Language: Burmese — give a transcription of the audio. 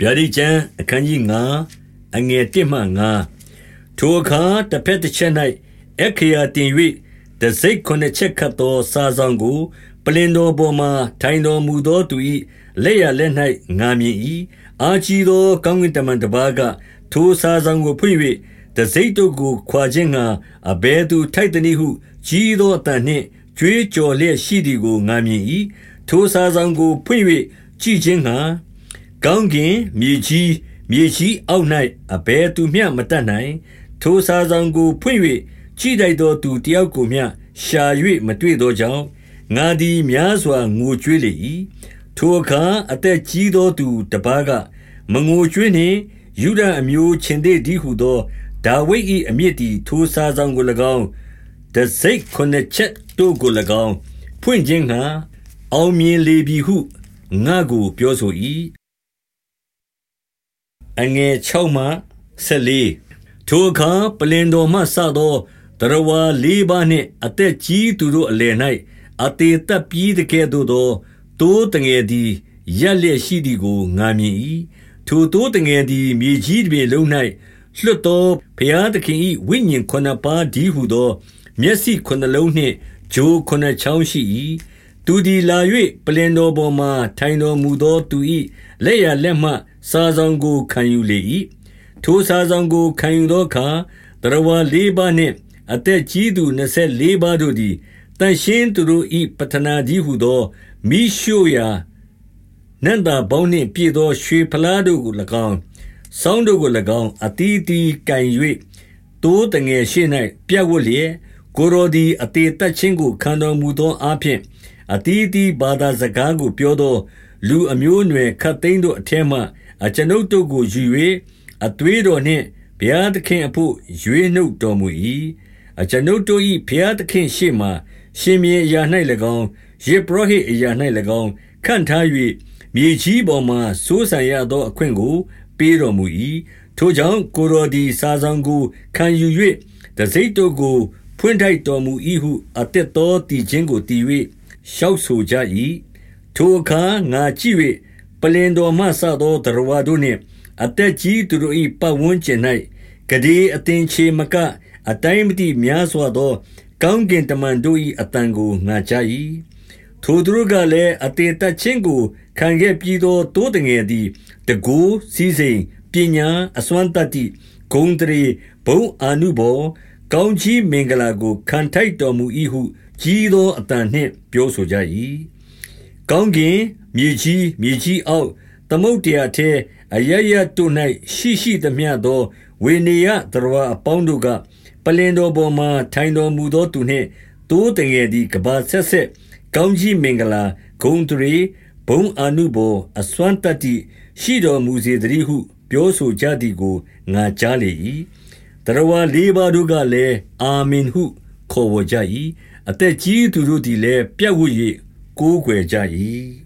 ဗျာဒိကျမ်းအခန်းကြီး9အငယ်1မှ9ထိုအခါတစ်ဖက်တစ်ချက်၌အခရာတင်၍တစိတ်ခုနှစ်ချက်ခတ်သောစာဆောင်ကိုပလင်တော်ပေါ်မှထိုင်တော်မူသောသူ၏လက်ရလက်၌ငာမြင်၏အာကြီးသောကောင်းကင်တမန်တစ်ပါးကထိုစာဆောင်ကိုဖွင့်၍တစိတ်တို့ကိုခွာခြင်းငှာအဘဲသူထိုက်သည်ဟုကြီးသောအတန်နှင့်ကြွေးကြော်လျက်ရှိသည်ကိုငာမြင်၏ထိုစာဆောင်ကိုဖွင့်၍ကြည့်ခြင်းငှာ ကောင်းကင်မြေကြီးမြေကြီးအောက်၌အဘယ်သူမျှမတတ်နိုင် ထိုစာဆောင်ကိုဖွင့်၍ကြည်တိုက်သောသူတယောက်ကိုမျှရှာ၍မတွေ့သောကြောင့်ငါသည်များစွာငိုကြွေးလေ၏ထိုအခါအသက်ကြီးသောသူတပားကမငိုကြွေးနှင့်ယူဒအမျိုးချင်းသေးဒီဟုသောဒါဝိဒ်၏အမြင့်တီထိုစာဆောင်ကို၎င်းတစိတ်ခုနှစ်ချက်တို့ကို၎င်းဖွင့်ခြင်းငှာအောင်မြင်လေပြီဟုငါကိုပြောဆို၏ အငယ်6မှ14ထိုအခါပလင်တော်မှစသောတရဝါလေးပါးနှင့်အသက်ကြီးသူတို့အလယ်၌အသေးသက်ပြီးတကဲ့သို့သောတိုးတငယ်သည်ရက်လျက်ရှိသည်ကိုငာမြင်၏ထိုတိုးတငယ်သည်မြေကြီးတွင်လုံး၌လွတ်သောဘုရားသခင်၏ဝိညာဉ်ခုနှစ်ပါးဒီဟုသော မျက်စိခုနှစ်လုံးနှင့်ဂျိုးခုနှစ်ချောင်းရှိ၏သူသည်လာ၍ပလင်တော်ပေါ်မှထိုင်တော်မူသောသူ၏လက်ရလက်မှ စာဆောင်ကိုခံယူလေ၏ထိုစာဆောင်ကိုခံယူသောအခါတရဝါလေးပါးနှင့် အသက်ကြီးသူ24ပါးတို့သည်တန်ရှင်းသူတို့၏ပတနာကြီးဟုသောမိရှုရာနန္တာပေါင်းနှင့်ပြည့်သောရွှေဖလားတို့ကို၎င်းစောင်းတို့ကို၎င်းအတီးတီကင်၍တိုးတငယ်ရှိ၌ပြတ်ဝတ်လျက်ကိုရိုဒီအသေးတက်ချင်းကိုခံတော်မူသောအဖျင်အတီးတီဘာသာစကားကိုပြောသော လူအမျိုးအနွယ်ခတ်သိမ်းတို့အထက်မှ အကျွန်ုပ်တို့ကိုယူ၍အသွေးတော်နှင့် ဘုရားသခင်အဖို့ ရွေးနှုတ်တော်မူ၏အကျွန်ုပ်တို့၏ဘုရားသခင်ရှေ့မှရှင်မြေအရာ၌၎င်းယေဘရဟိအရာ၌၎င်း ခန့်ထား၍မြေကြီးပေါ်မှစိုးစံရသောအခွင့်ကို ပေးတော်မူ၏ထိုကြောင့် ကိုရောဒီစာဆောင်ကို ခံယူ၍တစိတ်တို့ကို ဖွင့်ထိုက်တော်မူ၏ဟု အသက်တော်တည်ခြင်းကိုတည်၍ရှောက်ဆိုကြ၏ထိုအခါ ငါကြည့်၍ ပလင်တော်မှစသောတရဝါတို့နှင့် အသက်ကြီးသူတို့၏ပတ်ဝန်းကျင်၌ဂဒေအသင်ချေမက အတိုင်းမတိများစွာသော ကောင်းကင်တမန်တို့၏အတန်ကို ငါကြား၏ထိုသူတို့ကလည်းအတေတချင်းကို ခံခဲ့ပြီးသောတိုးတငယ်သည်တကူစည်းစိမ် ပညာ အစွမ်းတတ္တိ ဂုံတရေ ဘုံအာနုဘောကောင်းကြီးမင်္ဂလာကို ခံထိုက်တော်မူ၏ဟု ကြီးသောအတန်နှင့် ပြောဆိုကြ၏ ကောင်းကင်မြေကြီးမြေကြီးအောက်သမုတ်တရားထဲအရရတို့၌ရှိရှိသမျှသော ဝေနေယသရဝအပေါင်းတို့ကပလင်တော်ပေါ်မှထိုင်တော်မူသောသူနှင့်တိုးတငယ်သည်ကဘာဆက်ဆက်ကောင်းကြီးမင်္ဂလာဂုံတရေဘုံအာနုဘောအစွမ်းတတ္တိရှိတော်မူစေတည်းဟု ပြောဆိုကြသည်ကိုငါကြားလေ၏တရဝလေးပါးတို့ကလည်းအာမင်ဟု ခေါ်ဝကြ၏အသက်ကြီးသူတို့သည်လည်းပြတ်ဝတ်၍ ကိုးကွယ်ကြ၏